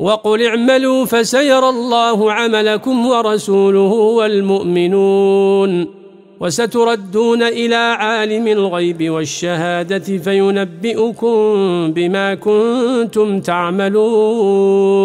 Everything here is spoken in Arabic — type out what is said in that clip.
وقل اعملوا فسيرى الله عملكم ورسوله والمؤمنون وستردون إلى عالم الغيب والشهادة فينبئكم بما كنتم تعملون